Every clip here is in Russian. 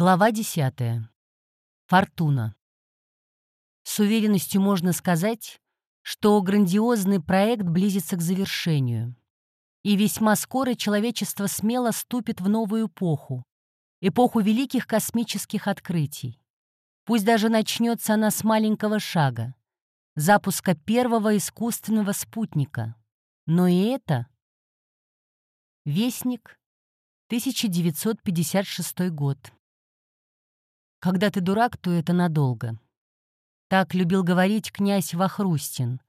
Глава 10. Фортуна. С уверенностью можно сказать, что грандиозный проект близится к завершению. И весьма скоро человечество смело ступит в новую эпоху, эпоху великих космических открытий. Пусть даже начнется она с маленького шага, запуска первого искусственного спутника. Но и это... Вестник, 1956 год. Когда ты дурак, то это надолго. Так любил говорить князь Вахрустин,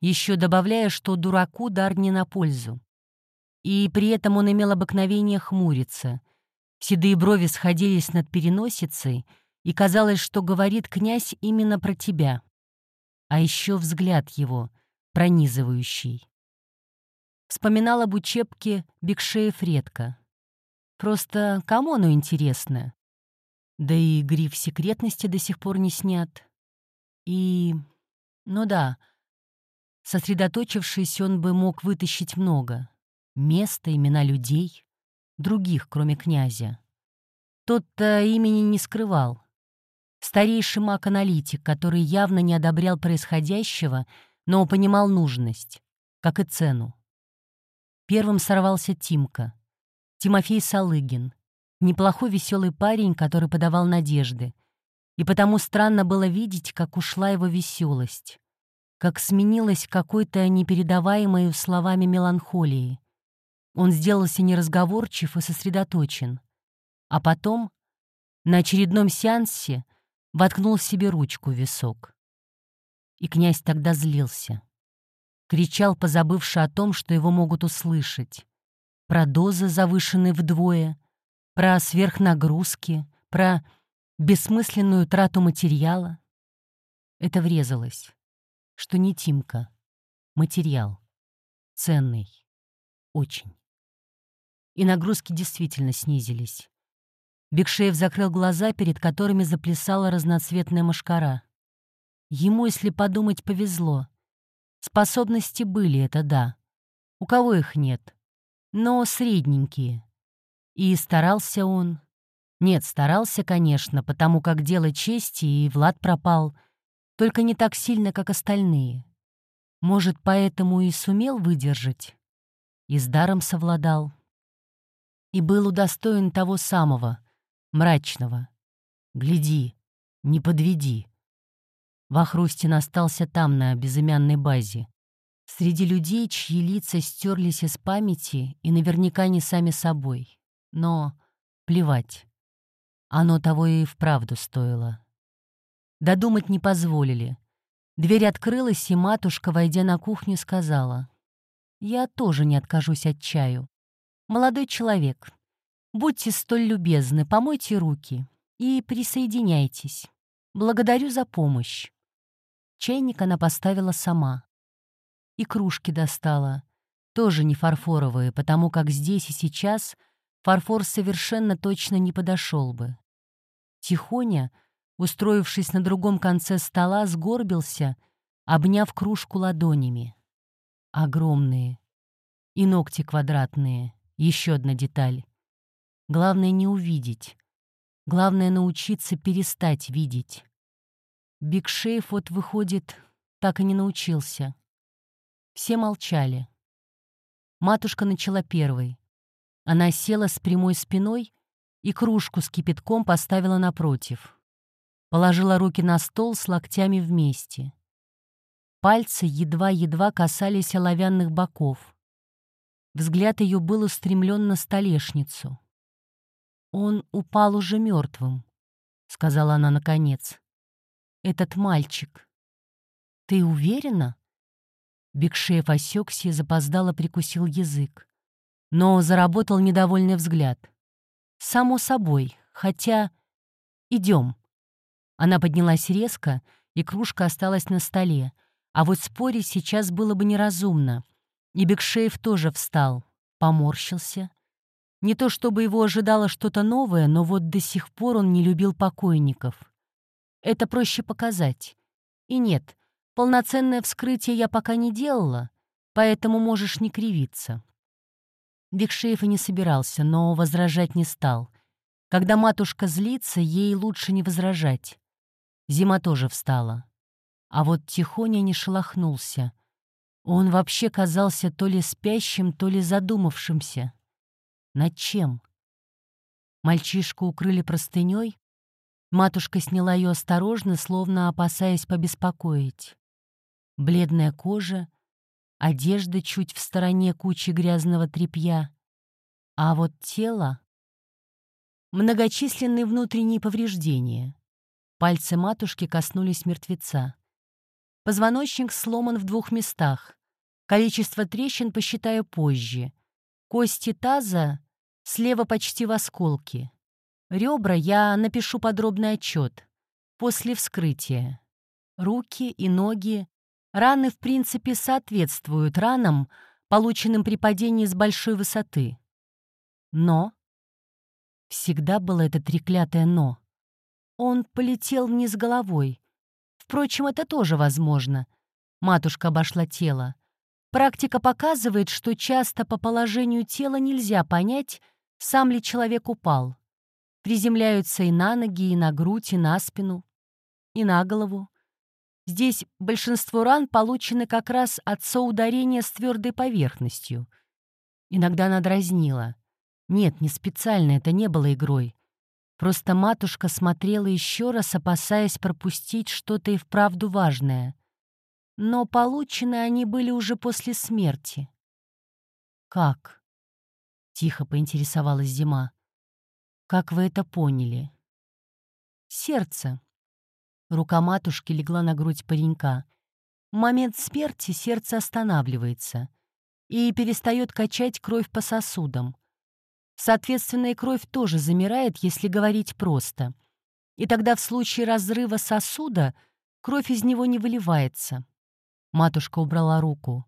еще добавляя, что дураку дар не на пользу. И при этом он имел обыкновение хмуриться. Седые брови сходились над переносицей, и казалось, что говорит князь именно про тебя. А еще взгляд его, пронизывающий. Вспоминал об учебке Бекшеев редко. Просто кому оно интересно? Да и гриф секретности до сих пор не снят. И... ну да, сосредоточившись, он бы мог вытащить много. Место, имена людей, других, кроме князя. Тот-то имени не скрывал. Старейший маг-аналитик, который явно не одобрял происходящего, но понимал нужность, как и цену. Первым сорвался Тимка, Тимофей Салыгин, Неплохой веселый парень, который подавал надежды. И потому странно было видеть, как ушла его веселость, как сменилась какой-то непередаваемой словами меланхолии. Он сделался неразговорчив и сосредоточен. А потом, на очередном сеансе, воткнул себе ручку в висок. И князь тогда злился. Кричал, позабывши о том, что его могут услышать. Про дозы, завышенные вдвое, про сверхнагрузки, про бессмысленную трату материала. Это врезалось, что не Тимка, материал, ценный, очень. И нагрузки действительно снизились. Бекшеев закрыл глаза, перед которыми заплясала разноцветная машкара. Ему, если подумать, повезло. Способности были, это да. У кого их нет? Но средненькие. И старался он. Нет, старался, конечно, потому как дело чести, и Влад пропал. Только не так сильно, как остальные. Может, поэтому и сумел выдержать. И с даром совладал. И был удостоен того самого, мрачного. «Гляди, не подведи». Вахрустин остался там, на безымянной базе. Среди людей, чьи лица стерлись из памяти и наверняка не сами собой. Но плевать. Оно того и вправду стоило. Додумать не позволили. Дверь открылась, и матушка, войдя на кухню, сказала. «Я тоже не откажусь от чаю. Молодой человек, будьте столь любезны, помойте руки и присоединяйтесь. Благодарю за помощь». Чайник она поставила сама. И кружки достала. Тоже не фарфоровые, потому как здесь и сейчас — фарфор совершенно точно не подошел бы. Тихоня, устроившись на другом конце стола, сгорбился, обняв кружку ладонями. Огромные. И ногти квадратные. Еще одна деталь. Главное не увидеть. Главное научиться перестать видеть. Бигшейф вот, выходит, так и не научился. Все молчали. Матушка начала первой. Она села с прямой спиной и кружку с кипятком поставила напротив. Положила руки на стол с локтями вместе. Пальцы едва-едва касались оловянных боков. Взгляд ее был устремлен на столешницу. «Он упал уже мертвым», — сказала она наконец. «Этот мальчик. Ты уверена?» Бекшеев осекся и запоздало прикусил язык но заработал недовольный взгляд. «Само собой, хотя... Идем». Она поднялась резко, и кружка осталась на столе, а вот спорить сейчас было бы неразумно. И Бекшеев тоже встал, поморщился. Не то чтобы его ожидало что-то новое, но вот до сих пор он не любил покойников. Это проще показать. И нет, полноценное вскрытие я пока не делала, поэтому можешь не кривиться. Бекшеев и не собирался, но возражать не стал. Когда матушка злится, ей лучше не возражать. Зима тоже встала. А вот Тихоня не шелохнулся. Он вообще казался то ли спящим, то ли задумавшимся. Над чем? Мальчишку укрыли простыней. Матушка сняла ее осторожно, словно опасаясь побеспокоить. Бледная кожа, одежда чуть в стороне кучи грязного тряпья. А вот тело... Многочисленные внутренние повреждения. Пальцы матушки коснулись мертвеца. Позвоночник сломан в двух местах. Количество трещин посчитаю позже. Кости таза слева почти в осколке. Ребра я напишу подробный отчет. После вскрытия. Руки и ноги. Раны, в принципе, соответствуют ранам, полученным при падении с большой высоты. Но... Всегда было это треклятое «но». Он полетел вниз головой. Впрочем, это тоже возможно. Матушка обошла тело. Практика показывает, что часто по положению тела нельзя понять, сам ли человек упал. Приземляются и на ноги, и на грудь, и на спину, и на голову. Здесь большинство ран получены как раз от соударения с твердой поверхностью. Иногда она дразнила. Нет, не специально, это не было игрой. Просто матушка смотрела еще раз, опасаясь пропустить что-то и вправду важное. Но получены они были уже после смерти. «Как?» — тихо поинтересовалась Зима. «Как вы это поняли?» «Сердце». Рука матушки легла на грудь паренька. В момент смерти сердце останавливается и перестает качать кровь по сосудам. Соответственно, и кровь тоже замирает, если говорить просто. И тогда в случае разрыва сосуда кровь из него не выливается. Матушка убрала руку.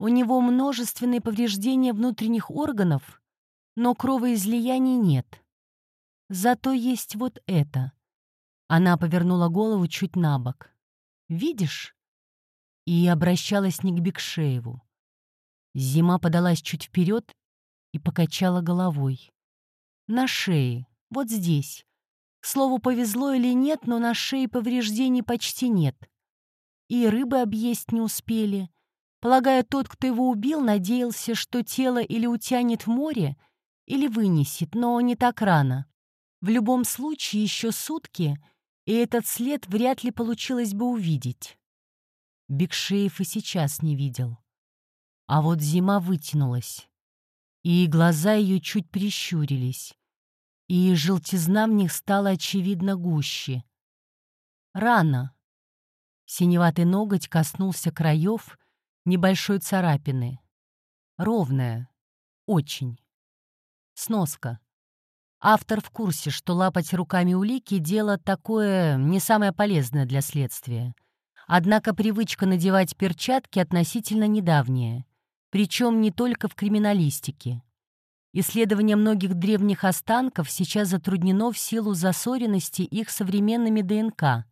У него множественные повреждения внутренних органов, но кровоизлияний нет. Зато есть вот это. Она повернула голову чуть на бок. «Видишь?» И обращалась не к Бекшееву. Зима подалась чуть вперед и покачала головой. На шее, вот здесь. К слову, повезло или нет, но на шее повреждений почти нет. И рыбы объесть не успели. Полагаю, тот, кто его убил, надеялся, что тело или утянет в море, или вынесет, но не так рано. В любом случае, еще сутки, и этот след вряд ли получилось бы увидеть. Бекшеев и сейчас не видел. А вот зима вытянулась и глаза ее чуть прищурились, и желтизна в них стала очевидно гуще. Рано. Синеватый ноготь коснулся краев небольшой царапины. Ровная. Очень. Сноска. Автор в курсе, что лапать руками улики — дело такое не самое полезное для следствия. Однако привычка надевать перчатки относительно недавняя причем не только в криминалистике. Исследование многих древних останков сейчас затруднено в силу засоренности их современными ДНК,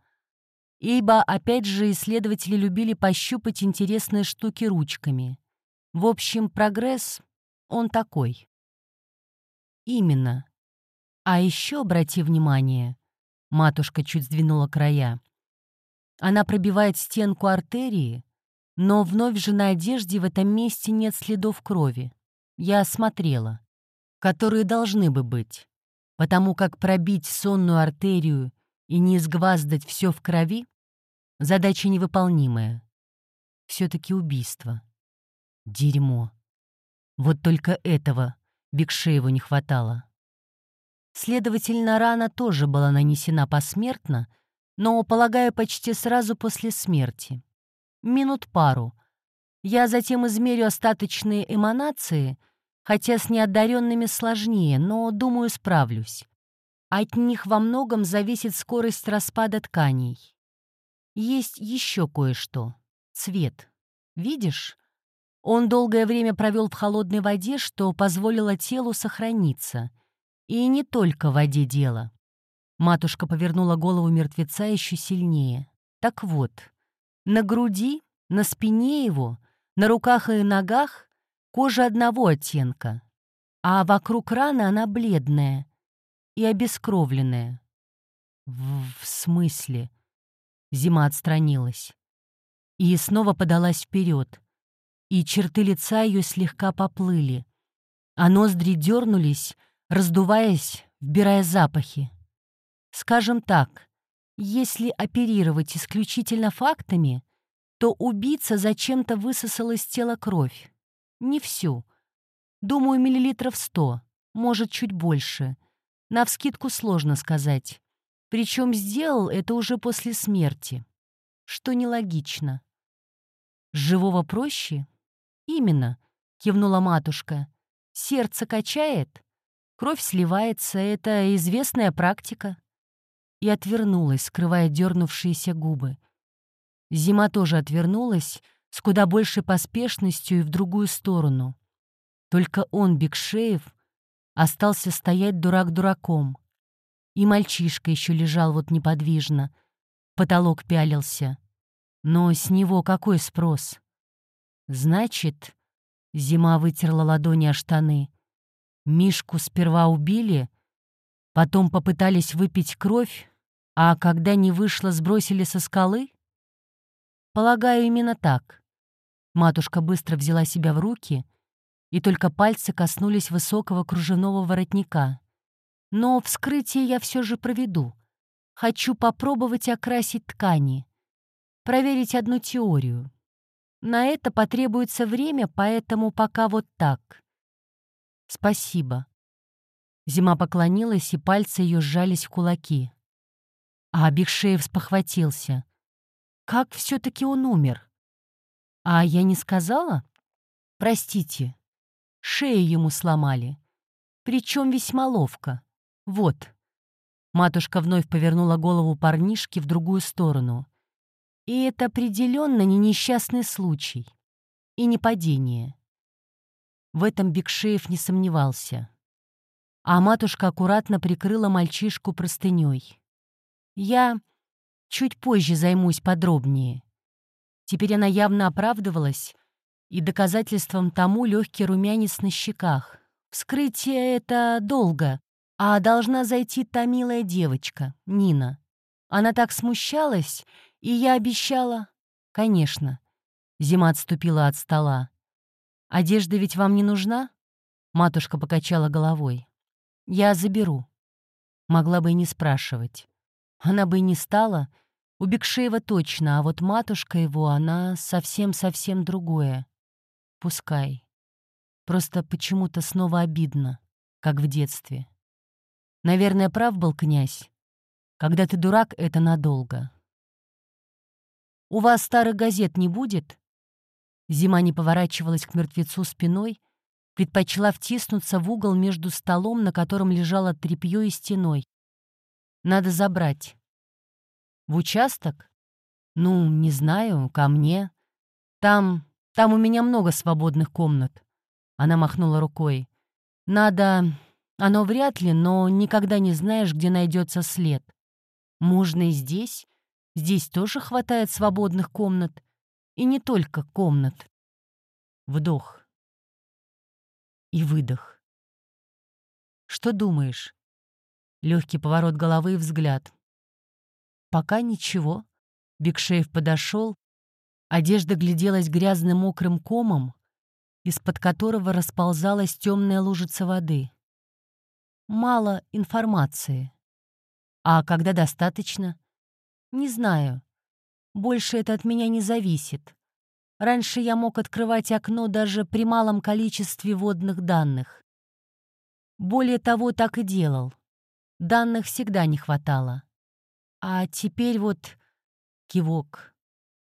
ибо, опять же, исследователи любили пощупать интересные штуки ручками. В общем, прогресс, он такой. Именно. А еще, обрати внимание, матушка чуть сдвинула края, она пробивает стенку артерии, но вновь же на одежде в этом месте нет следов крови. Я осмотрела. Которые должны бы быть. Потому как пробить сонную артерию и не изгваздать все в крови — задача невыполнимая. Все-таки убийство. Дерьмо. Вот только этого Бекшееву не хватало. Следовательно, рана тоже была нанесена посмертно, но, полагаю, почти сразу после смерти минут пару. Я затем измерю остаточные эманации, хотя с неодаренными сложнее, но, думаю, справлюсь. От них во многом зависит скорость распада тканей. Есть еще кое-что. Цвет. Видишь? Он долгое время провел в холодной воде, что позволило телу сохраниться. И не только в воде дело. Матушка повернула голову мертвеца еще сильнее. Так вот, на груди, на спине его, на руках и ногах кожа одного оттенка, а вокруг раны она бледная. и обескровленная. В, в смысле? Зима отстранилась. И снова подалась вперед, и черты лица ее слегка поплыли, а ноздри дернулись, раздуваясь, вбирая запахи. Скажем так, если оперировать исключительно фактами, то убийца зачем-то высосал из тела кровь. Не всю. Думаю, миллилитров сто, может, чуть больше. Навскидку сложно сказать. Причем сделал это уже после смерти. Что нелогично. «С живого проще?» «Именно», — кивнула матушка. «Сердце качает, кровь сливается, это известная практика». И отвернулась, скрывая дернувшиеся губы. Зима тоже отвернулась, с куда большей поспешностью и в другую сторону. Только он, Бекшеев, остался стоять дурак дураком. И мальчишка еще лежал вот неподвижно. Потолок пялился. Но с него какой спрос? Значит, зима вытерла ладони о штаны. Мишку сперва убили, потом попытались выпить кровь, а когда не вышло, сбросили со скалы? Полагаю, именно так. Матушка быстро взяла себя в руки, и только пальцы коснулись высокого кружевного воротника. Но вскрытие я все же проведу. Хочу попробовать окрасить ткани. Проверить одну теорию. На это потребуется время, поэтому пока вот так. Спасибо. Зима поклонилась, и пальцы ее сжались в кулаки. А Бекшеев спохватился. Как все-таки он умер? А я не сказала? Простите. Шею ему сломали. Причем весьма ловко. Вот. Матушка вновь повернула голову парнишки в другую сторону. И это определенно не несчастный случай. И не падение. В этом Бекшеев не сомневался. А матушка аккуратно прикрыла мальчишку простыней. Я Чуть позже займусь подробнее. Теперь она явно оправдывалась, и доказательством тому легкий румянец на щеках. Вскрытие это долго, а должна зайти та милая девочка, Нина. Она так смущалась, и я обещала... Конечно. Зима отступила от стола. «Одежда ведь вам не нужна?» Матушка покачала головой. «Я заберу». Могла бы и не спрашивать. Она бы и не стала, у Бекшеева точно, а вот матушка его, она совсем-совсем другое. Пускай. Просто почему-то снова обидно, как в детстве. Наверное, прав был князь. Когда ты дурак, это надолго. «У вас старых газет не будет?» Зима не поворачивалась к мертвецу спиной, предпочла втиснуться в угол между столом, на котором лежало тряпье и стеной. «Надо забрать». В участок? Ну, не знаю, ко мне. Там, там у меня много свободных комнат. Она махнула рукой. Надо... Оно вряд ли, но никогда не знаешь, где найдется след. Можно и здесь. Здесь тоже хватает свободных комнат. И не только комнат. Вдох. И выдох. Что думаешь? Легкий поворот головы и взгляд. Пока ничего. Бекшеев подошел. Одежда гляделась грязным мокрым комом, из-под которого расползалась темная лужица воды. Мало информации. А когда достаточно? Не знаю. Больше это от меня не зависит. Раньше я мог открывать окно даже при малом количестве водных данных. Более того, так и делал. Данных всегда не хватало. А теперь вот кивок.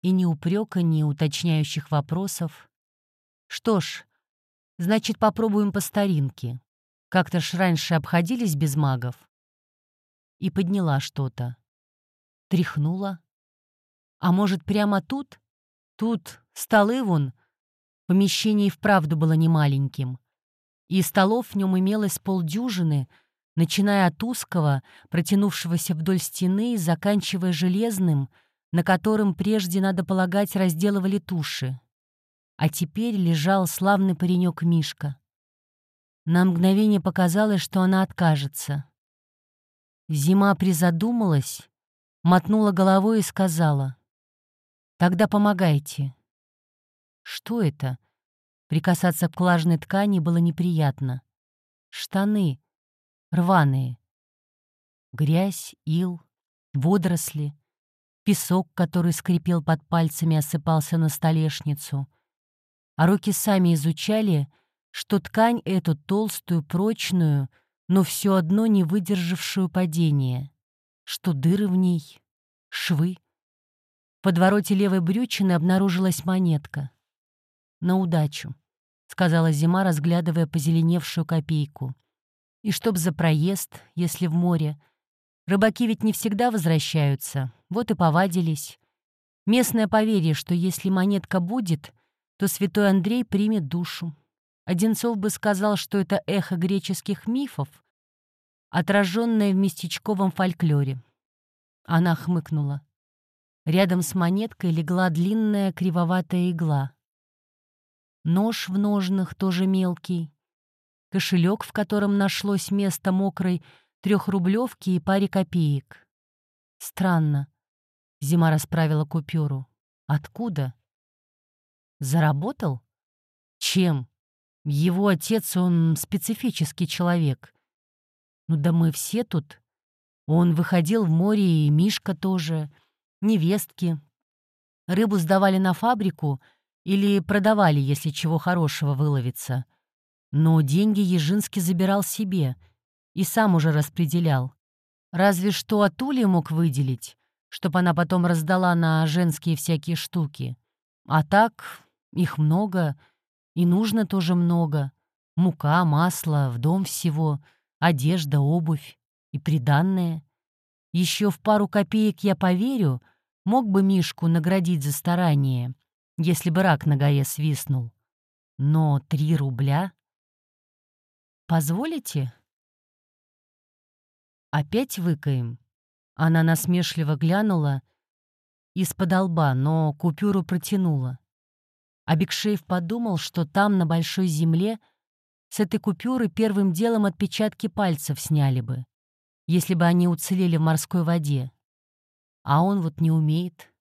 И ни упрека, ни уточняющих вопросов. Что ж, значит, попробуем по старинке. Как-то ж раньше обходились без магов. И подняла что-то. Тряхнула. А может, прямо тут? Тут столы вон. Помещение и вправду было немаленьким. И столов в нем имелось полдюжины — начиная от узкого, протянувшегося вдоль стены, заканчивая железным, на котором прежде, надо полагать, разделывали туши. А теперь лежал славный паренек Мишка. На мгновение показалось, что она откажется. Зима призадумалась, мотнула головой и сказала. «Тогда помогайте». Что это? Прикасаться к влажной ткани было неприятно. Штаны. Рваные. Грязь, ил, водоросли. Песок, который скрипел под пальцами, осыпался на столешницу. А руки сами изучали, что ткань эту толстую, прочную, но все одно не выдержавшую падения, что дыры в ней, швы. Подвороте левой брючины обнаружилась монетка. «На удачу», — сказала Зима, разглядывая позеленевшую копейку. «И чтоб за проезд, если в море. Рыбаки ведь не всегда возвращаются, вот и повадились. Местное поверье, что если монетка будет, то святой Андрей примет душу. Одинцов бы сказал, что это эхо греческих мифов, отраженное в местечковом фольклоре. Она хмыкнула. Рядом с монеткой легла длинная кривоватая игла. Нож в ножнах тоже мелкий. Кошелек, в котором нашлось место мокрой трехрублевки и паре копеек. Странно. Зима расправила купюру. Откуда? Заработал? Чем? Его отец, он специфический человек. Ну да мы все тут. Он выходил в море, и Мишка тоже. Невестки. Рыбу сдавали на фабрику или продавали, если чего хорошего выловится. Но деньги Ежинский забирал себе — и сам уже распределял. Разве что от Ули мог выделить, чтоб она потом раздала на женские всякие штуки. А так их много, и нужно тоже много. Мука, масло, в дом всего, одежда, обувь и приданное. Еще в пару копеек я поверю, мог бы Мишку наградить за старание, если бы рак на гае свистнул. Но три рубля? Позволите? «Опять выкаем?» Она насмешливо глянула из-под лба, но купюру протянула. А Бекшеев подумал, что там, на большой земле, с этой купюры первым делом отпечатки пальцев сняли бы, если бы они уцелели в морской воде. А он вот не умеет.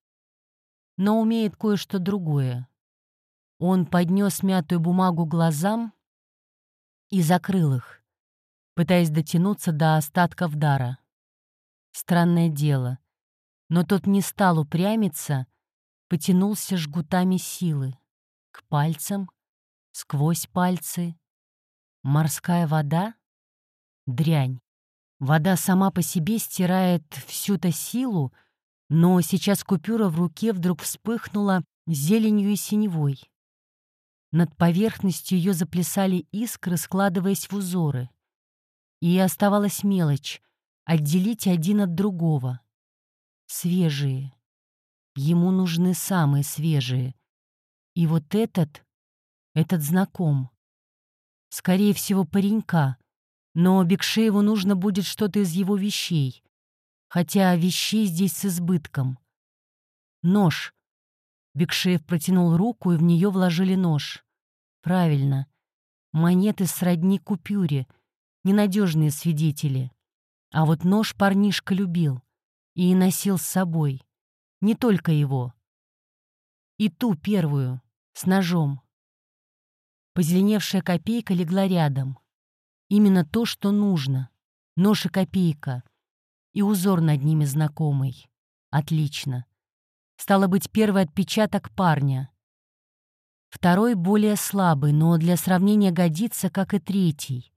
Но умеет кое-что другое. Он поднес мятую бумагу глазам и закрыл их пытаясь дотянуться до остатков дара. Странное дело. Но тот не стал упрямиться, потянулся жгутами силы. К пальцам, сквозь пальцы. Морская вода? Дрянь. Вода сама по себе стирает всю-то силу, но сейчас купюра в руке вдруг вспыхнула зеленью и синевой. Над поверхностью ее заплясали искры, складываясь в узоры. И оставалась мелочь — отделить один от другого. Свежие. Ему нужны самые свежие. И вот этот, этот знаком. Скорее всего, паренька. Но Бекшееву нужно будет что-то из его вещей. Хотя вещей здесь с избытком. Нож. Бекшеев протянул руку, и в нее вложили нож. Правильно. Монеты сродни купюре — ненадежные свидетели. А вот нож парнишка любил и носил с собой. Не только его. И ту первую, с ножом. Позеленевшая копейка легла рядом. Именно то, что нужно. Нож и копейка. И узор над ними знакомый. Отлично. Стало быть, первый отпечаток парня. Второй более слабый, но для сравнения годится, как и третий.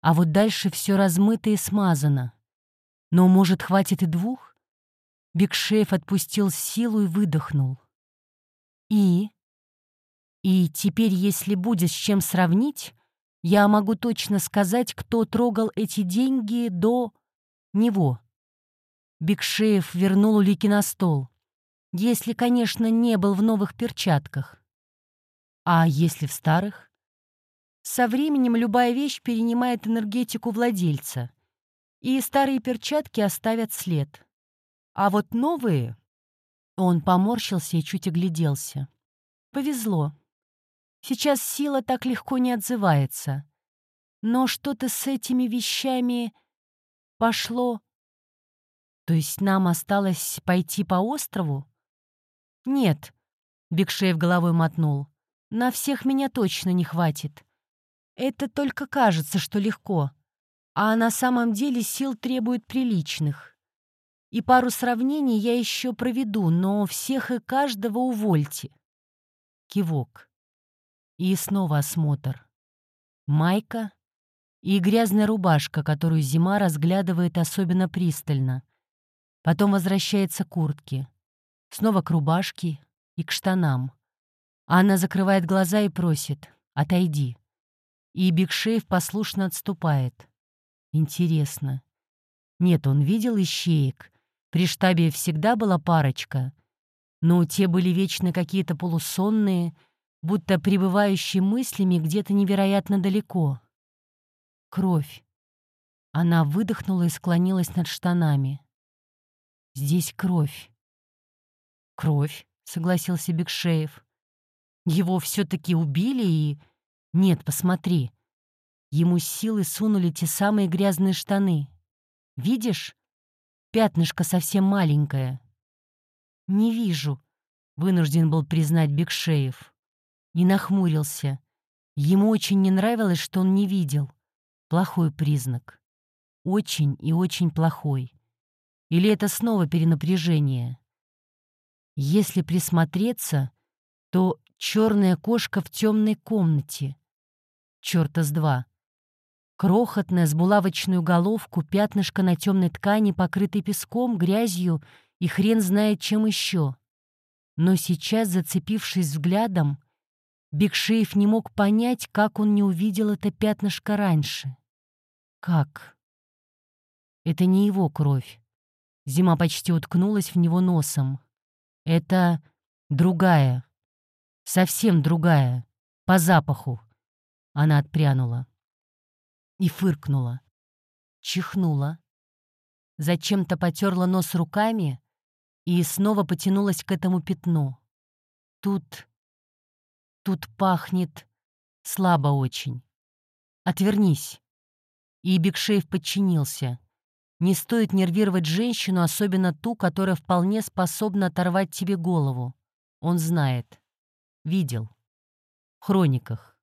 А вот дальше все размыто и смазано. Но, может, хватит и двух? Бекшеев отпустил силу и выдохнул. И? И теперь, если будет с чем сравнить, я могу точно сказать, кто трогал эти деньги до него. Бекшеев вернул улики на стол. Если, конечно, не был в новых перчатках. А если в старых? Со временем любая вещь перенимает энергетику владельца, и старые перчатки оставят след. А вот новые... Он поморщился и чуть огляделся. Повезло. Сейчас сила так легко не отзывается. Но что-то с этими вещами пошло То есть нам осталось пойти по острову? Нет, Бекшеев головой мотнул. На всех меня точно не хватит. Это только кажется, что легко. А на самом деле сил требует приличных. И пару сравнений я еще проведу, но всех и каждого увольте. Кивок. И снова осмотр. Майка и грязная рубашка, которую зима разглядывает особенно пристально. Потом возвращается к куртке. Снова к рубашке и к штанам. Она закрывает глаза и просит «Отойди». И Бигшеев послушно отступает. Интересно. Нет, он видел ищеек. При штабе всегда была парочка. Но те были вечно какие-то полусонные, будто пребывающие мыслями где-то невероятно далеко. Кровь. Она выдохнула и склонилась над штанами. Здесь кровь. Кровь, согласился Бекшеев. Его все-таки убили и... Нет, посмотри. Ему силы сунули те самые грязные штаны. Видишь? Пятнышко совсем маленькое. Не вижу, вынужден был признать Бекшеев. И нахмурился. Ему очень не нравилось, что он не видел. Плохой признак. Очень и очень плохой. Или это снова перенапряжение? Если присмотреться, то черная кошка в темной комнате. Черта с два. Крохотная, с булавочную головку, пятнышко на темной ткани, покрытой песком, грязью и хрен знает чем еще. Но сейчас, зацепившись взглядом, Бигшеев не мог понять, как он не увидел это пятнышко раньше. Как? Это не его кровь. Зима почти уткнулась в него носом. Это другая. Совсем другая. По запаху. Она отпрянула. И фыркнула. Чихнула. Зачем-то потерла нос руками и снова потянулась к этому пятну. Тут... Тут пахнет слабо очень. Отвернись. И Бекшеев подчинился. Не стоит нервировать женщину, особенно ту, которая вполне способна оторвать тебе голову. Он знает. Видел. В хрониках.